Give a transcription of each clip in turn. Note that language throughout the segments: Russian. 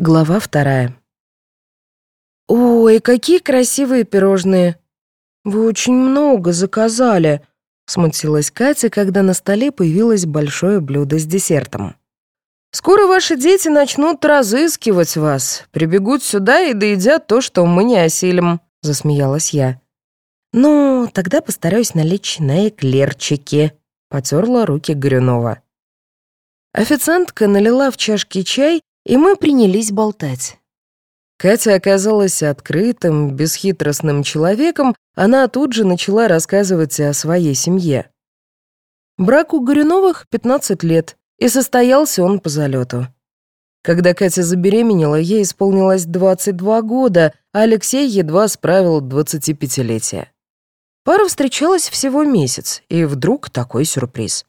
Глава вторая. «Ой, какие красивые пирожные! Вы очень много заказали!» Смутилась Катя, когда на столе появилось большое блюдо с десертом. «Скоро ваши дети начнут разыскивать вас, прибегут сюда и доедят то, что мы не осилим», — засмеялась я. «Ну, тогда постараюсь налечь на эклерчики», — потерла руки Горюнова. Официантка налила в чашки чай и мы принялись болтать. Катя оказалась открытым, бесхитростным человеком, она тут же начала рассказывать о своей семье. Брак у Горюновых 15 лет, и состоялся он по залету. Когда Катя забеременела, ей исполнилось 22 года, а Алексей едва справил 25-летие. Пара встречалась всего месяц, и вдруг такой сюрприз.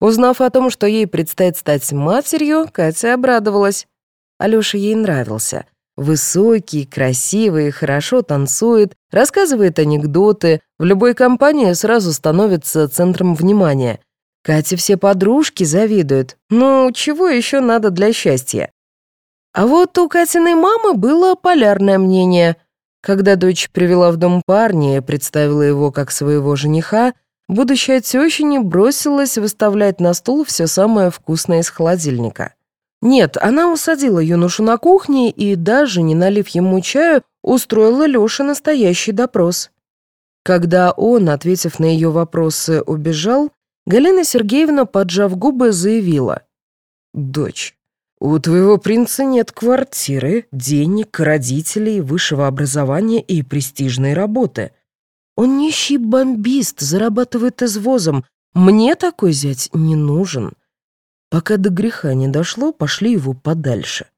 Узнав о том, что ей предстоит стать матерью, Катя обрадовалась. Алёша ей нравился. Высокий, красивый, хорошо танцует, рассказывает анекдоты, в любой компании сразу становится центром внимания. Кате все подружки завидуют. Ну, чего еще надо для счастья? А вот у Катиной мамы было полярное мнение. Когда дочь привела в дом парня и представила его как своего жениха, будущая теща не бросилась выставлять на стол все самое вкусное из холодильника. Нет, она усадила юношу на кухне и, даже не налив ему чаю, устроила Лёше настоящий допрос. Когда он, ответив на ее вопросы, убежал, Галина Сергеевна, поджав губы, заявила. «Дочь, у твоего принца нет квартиры, денег, родителей, высшего образования и престижной работы. Он нищий бомбист, зарабатывает извозом. Мне такой зять не нужен. Пока до греха не дошло, пошли его подальше.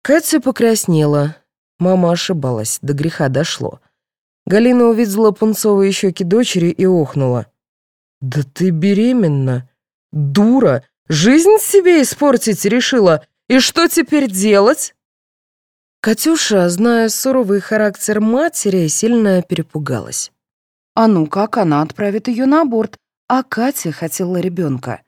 Катя покраснела. Мама ошибалась, до греха дошло. Галина увидела пунцовые щеки дочери и охнула. «Да ты беременна! Дура! Жизнь себе испортить решила! И что теперь делать?» Катюша, зная суровый характер матери, сильно перепугалась. А ну как она отправит ее на борт, а Катя хотела ребенка.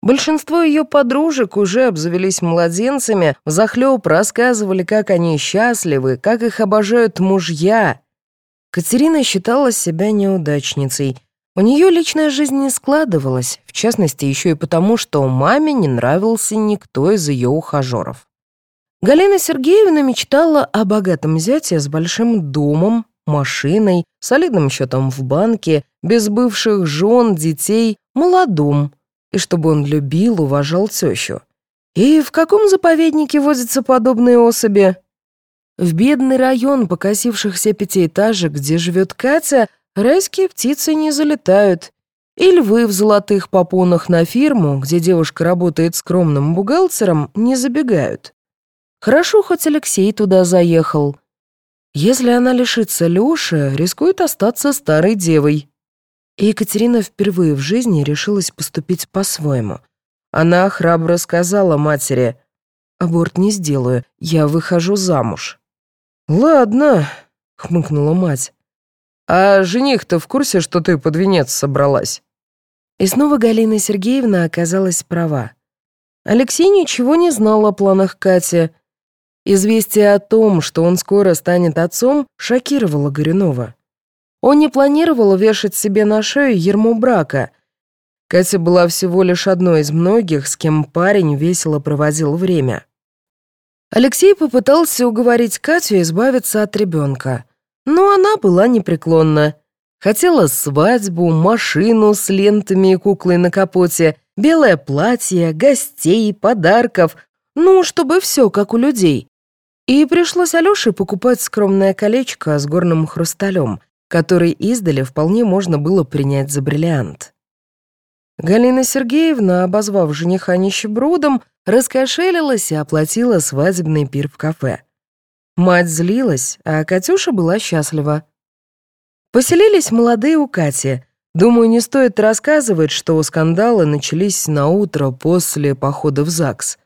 Большинство ее подружек уже обзавелись младенцами, взахлеб рассказывали, как они счастливы, как их обожают мужья. Катерина считала себя неудачницей. У нее личная жизнь не складывалась, в частности, еще и потому, что маме не нравился никто из ее ухажеров. Галина Сергеевна мечтала о богатом зяте с большим домом, машиной, солидным счетом в банке, без бывших жен, детей, молодом, и чтобы он любил, уважал тещу. И в каком заповеднике водятся подобные особи? В бедный район покосившихся пятиэтажек, где живет Катя, райские птицы не залетают. И львы в золотых попонах на фирму, где девушка работает скромным бухгалтером, не забегают. Хорошо, хоть Алексей туда заехал. Если она лишится Лёши, рискует остаться старой девой. И Екатерина впервые в жизни решилась поступить по-своему. Она храбро сказала матери, «Аборт не сделаю, я выхожу замуж». «Ладно», — хмыкнула мать. «А жених-то в курсе, что ты под венец собралась?» И снова Галина Сергеевна оказалась права. Алексей ничего не знал о планах Кати. Известие о том, что он скоро станет отцом, шокировало Горюнова. Он не планировал вешать себе на шею ерму брака. Катя была всего лишь одной из многих, с кем парень весело проводил время. Алексей попытался уговорить Катю избавиться от ребенка, но она была непреклонна. Хотела свадьбу, машину с лентами и куклой на капоте, белое платье, гостей, подарков, ну, чтобы все как у людей. И пришлось Алёше покупать скромное колечко с горным хрусталем, который издали вполне можно было принять за бриллиант. Галина Сергеевна, обозвав жениха нищебродом, раскошелилась и оплатила свадебный пир в кафе. Мать злилась, а Катюша была счастлива. Поселились молодые у Кати. Думаю, не стоит рассказывать, что скандалы начались на утро после похода в ЗАГС.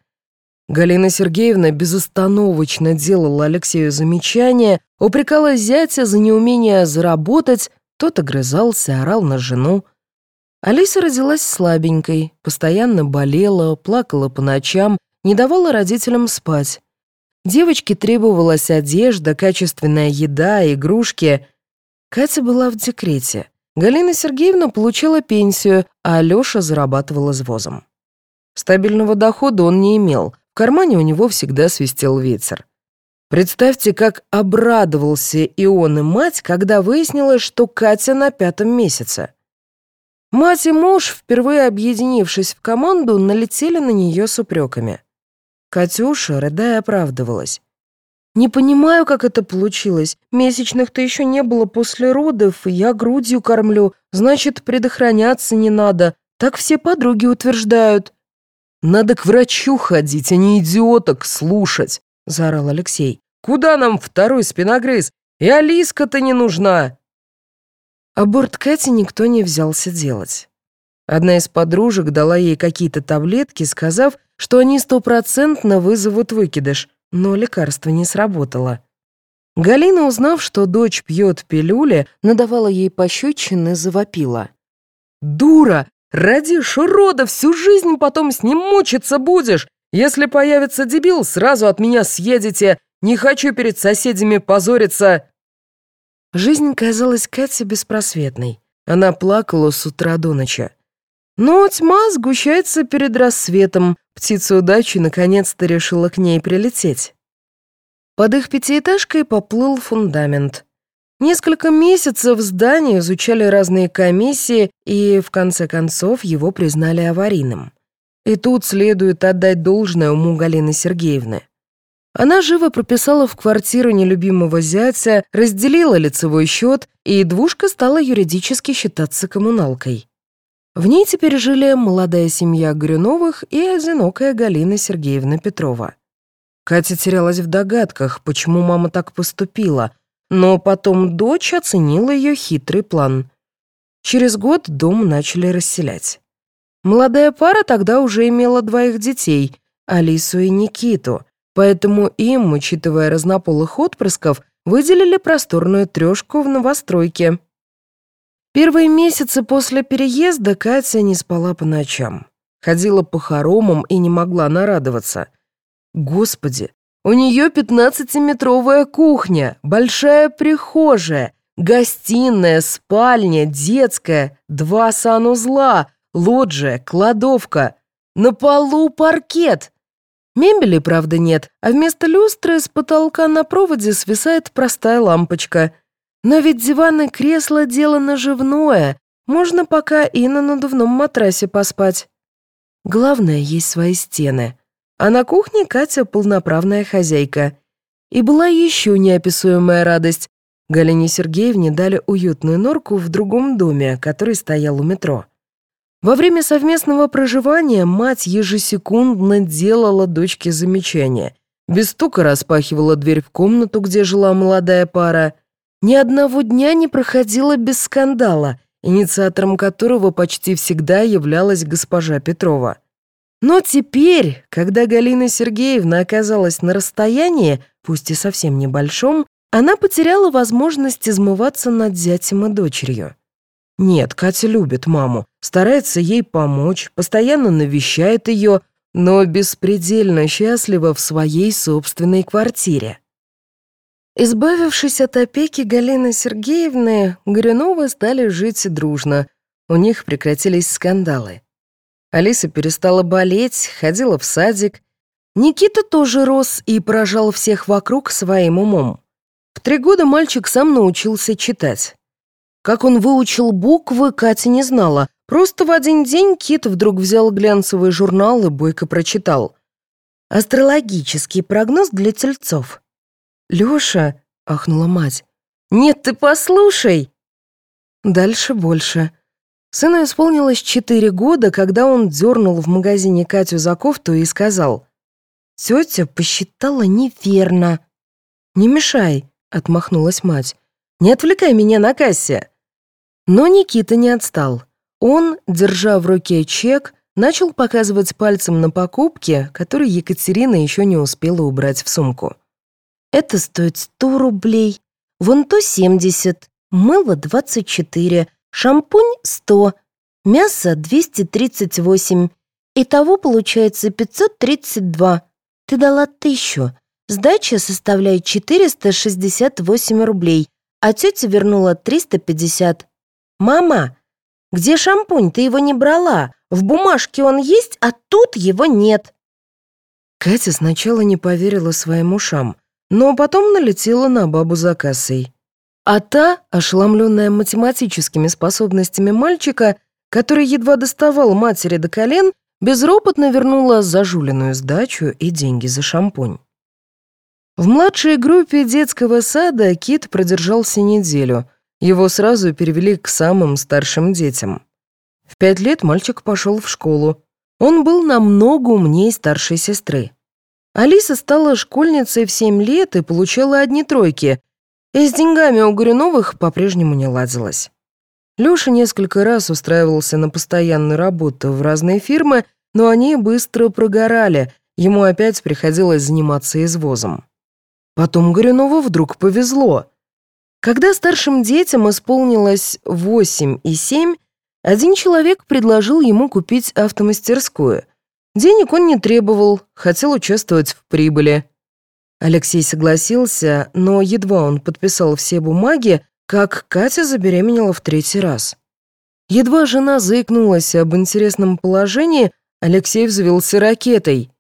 Галина Сергеевна безостановочно делала Алексею замечания, упрекала зятя за неумение заработать, тот огрызался, орал на жену. Алиса родилась слабенькой, постоянно болела, плакала по ночам, не давала родителям спать. Девочке требовалась одежда, качественная еда, игрушки. Катя была в декрете. Галина Сергеевна получила пенсию, а Алёша зарабатывал извозом. Стабильного дохода он не имел, в кармане у него всегда свистел ветер. Представьте, как обрадовался и он, и мать, когда выяснилось, что Катя на пятом месяце. Мать и муж, впервые объединившись в команду, налетели на нее с упреками. Катюша, рыдая, оправдывалась. «Не понимаю, как это получилось. Месячных-то еще не было после родов, и я грудью кормлю. Значит, предохраняться не надо. Так все подруги утверждают». «Надо к врачу ходить, а не идиоток слушать», — заорал Алексей. «Куда нам второй спиногрыз? И Алиска-то не нужна!» Аборт Кати никто не взялся делать. Одна из подружек дала ей какие-то таблетки, сказав, что они стопроцентно вызовут выкидыш, но лекарство не сработало. Галина, узнав, что дочь пьет пилюли, надавала ей пощечины, завопила. «Дура! Родишь урода, всю жизнь потом с ним мучиться будешь. Если появится дебил, сразу от меня съедете. Не хочу перед соседями позориться». Жизнь казалась Кате беспросветной. Она плакала с утра до ночи. Но тьма сгущается перед рассветом. Птица удачи наконец-то решила к ней прилететь. Под их пятиэтажкой поплыл фундамент. Несколько месяцев здание изучали разные комиссии, и в конце концов его признали аварийным. И тут следует отдать должное уму Галины Сергеевны. Она живо прописала в квартиру нелюбимого зятя, разделила лицевой счет, и двушка стала юридически считаться коммуналкой. В ней теперь жили молодая семья Горюновых и одинокая Галина Сергеевна Петрова. Катя терялась в догадках, почему мама так поступила — но потом дочь оценила ее хитрый план. Через год дом начали расселять. Молодая пара тогда уже имела двоих детей, Алису и Никиту, поэтому им, учитывая разнополых отпрысков, выделили просторную трешку в новостройке. Первые месяцы после переезда Катя не спала по ночам. Ходила по хоромам и не могла нарадоваться. Господи, у нее пятнадцатиметровая кухня, большая прихожая, гостиная, спальня, детская, два санузла, лоджия, кладовка. На полу паркет. Мебели, правда, нет, а вместо люстры с потолка на проводе свисает простая лампочка. Но ведь диван и кресло — дело наживное. Можно пока и на надувном матрасе поспать. Главное, есть свои стены — а на кухне Катя полноправная хозяйка. И была еще неописуемая радость. Галине Сергеевне дали уютную норку в другом доме, который стоял у метро. Во время совместного проживания мать ежесекундно делала дочке замечания. Без стука распахивала дверь в комнату, где жила молодая пара. Ни одного дня не проходило без скандала, инициатором которого почти всегда являлась госпожа Петрова. Но теперь, когда Галина Сергеевна оказалась на расстоянии, пусть и совсем небольшом, она потеряла возможность измываться над зятем и дочерью. Нет, Катя любит маму, старается ей помочь, постоянно навещает ее, но беспредельно счастлива в своей собственной квартире. Избавившись от опеки Галины Сергеевны, Горюновы стали жить дружно. У них прекратились скандалы. Алиса перестала болеть, ходила в садик. Никита тоже рос и поражал всех вокруг своим умом. В три года мальчик сам научился читать. Как он выучил буквы, Катя не знала. Просто в один день Кит вдруг взял глянцевый журнал и бойко прочитал. «Астрологический прогноз для тельцов». «Лёша», — ахнула мать, — «нет, ты послушай». Дальше больше. Сыну исполнилось четыре года, когда он дернул в магазине Катю за кофту и сказал, «Тетя посчитала неверно». «Не мешай», — отмахнулась мать. «Не отвлекай меня на кассе». Но Никита не отстал. Он, держа в руке чек, начал показывать пальцем на покупки, которые Екатерина еще не успела убрать в сумку. «Это стоит сто рублей, вон то семьдесят, мыло двадцать четыре, Шампунь — 100, мясо — 238. Итого получается 532. Ты дала тысячу. Сдача составляет 468 рублей, а тетя вернула 350. «Мама, где шампунь? Ты его не брала. В бумажке он есть, а тут его нет». Катя сначала не поверила своим ушам, но потом налетела на бабу за кассой. А та, ошеломленная математическими способностями мальчика, который едва доставал матери до колен, безропотно вернула зажуленную сдачу и деньги за шампунь. В младшей группе детского сада Кит продержался неделю. Его сразу перевели к самым старшим детям. В пять лет мальчик пошел в школу. Он был намного умнее старшей сестры. Алиса стала школьницей в семь лет и получала одни тройки, и с деньгами у Горюновых по-прежнему не ладилось. Лёша несколько раз устраивался на постоянную работу в разные фирмы, но они быстро прогорали, ему опять приходилось заниматься извозом. Потом Горюнову вдруг повезло. Когда старшим детям исполнилось 8 и 7, один человек предложил ему купить автомастерскую. Денег он не требовал, хотел участвовать в прибыли. Алексей согласился, но едва он подписал все бумаги, как Катя забеременела в третий раз. Едва жена заикнулась об интересном положении, Алексей взвелся ракетой.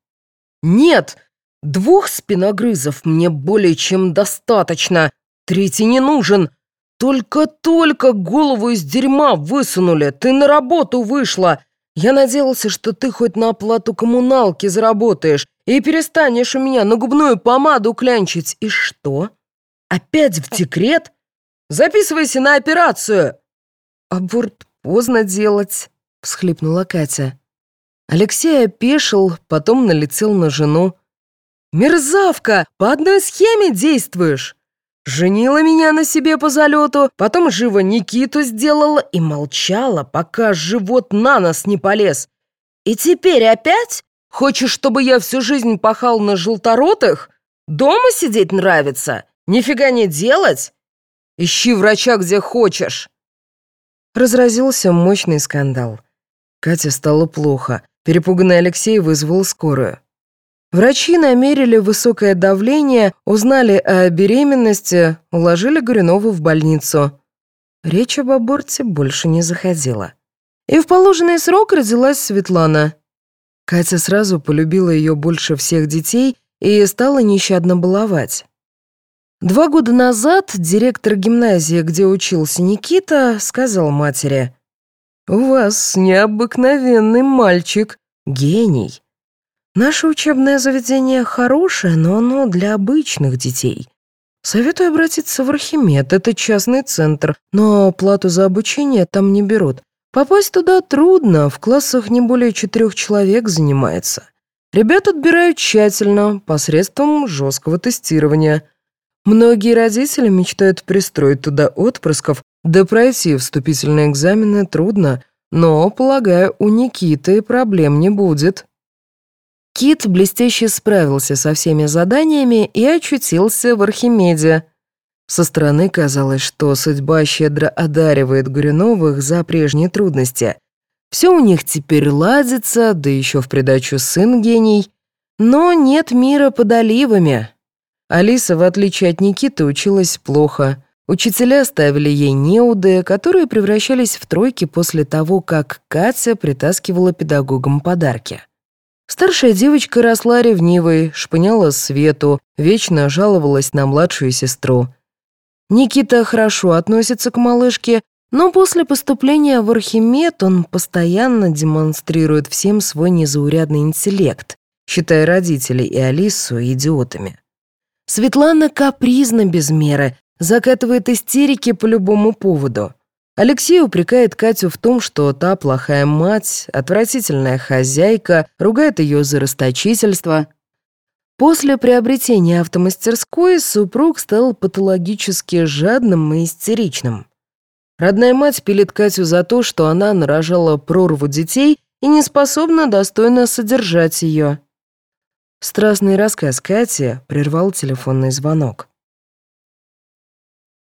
«Нет, Двух спиногрызов мне более чем достаточно. Третий не нужен. Только-только голову из дерьма высунули. Ты на работу вышла. Я надеялся, что ты хоть на оплату коммуналки заработаешь и перестанешь у меня на губную помаду клянчить. И что? Опять в декрет? Записывайся на операцию. Аборт поздно делать, всхлипнула Катя. Алексей опешил, потом налетел на жену. «Мерзавка! По одной схеме действуешь!» Женила меня на себе по залету, потом живо Никиту сделала и молчала, пока живот на нас не полез. И теперь опять? Хочешь, чтобы я всю жизнь пахал на желторотых? Дома сидеть нравится? Нифига не делать? Ищи врача где хочешь. Разразился мощный скандал. Кате стало плохо. Перепуганный Алексей вызвал скорую. Врачи намерили высокое давление, узнали о беременности, уложили Горюнову в больницу. Речь об аборте больше не заходила. И в положенный срок родилась Светлана. Катя сразу полюбила ее больше всех детей и стала нещадно баловать. Два года назад директор гимназии, где учился Никита, сказал матери, «У вас необыкновенный мальчик, гений. Наше учебное заведение хорошее, но оно для обычных детей. Советую обратиться в Архимед, это частный центр, но плату за обучение там не берут. Попасть туда трудно, в классах не более четырех человек занимается. Ребят отбирают тщательно, посредством жесткого тестирования. Многие родители мечтают пристроить туда отпрысков, да пройти вступительные экзамены трудно, но, полагаю, у Никиты проблем не будет. Кит блестяще справился со всеми заданиями и очутился в Архимеде. Со стороны казалось, что судьба щедро одаривает Горюновых за прежние трудности. Все у них теперь ладится, да еще в придачу сын гений. Но нет мира под оливами. Алиса, в отличие от Никиты, училась плохо. Учителя ставили ей неуды, которые превращались в тройки после того, как Катя притаскивала педагогам подарки. Старшая девочка росла ревнивой, шпыняла Свету, вечно жаловалась на младшую сестру. Никита хорошо относится к малышке, но после поступления в Архимед он постоянно демонстрирует всем свой незаурядный интеллект, считая родителей и Алису идиотами. Светлана капризна без меры, закатывает истерики по любому поводу. Алексей упрекает Катю в том, что та плохая мать, отвратительная хозяйка, ругает ее за расточительство. После приобретения автомастерской супруг стал патологически жадным и истеричным. Родная мать пилит Катю за то, что она нарожала прорву детей и не способна достойно содержать ее. Страстный рассказ Кати прервал телефонный звонок.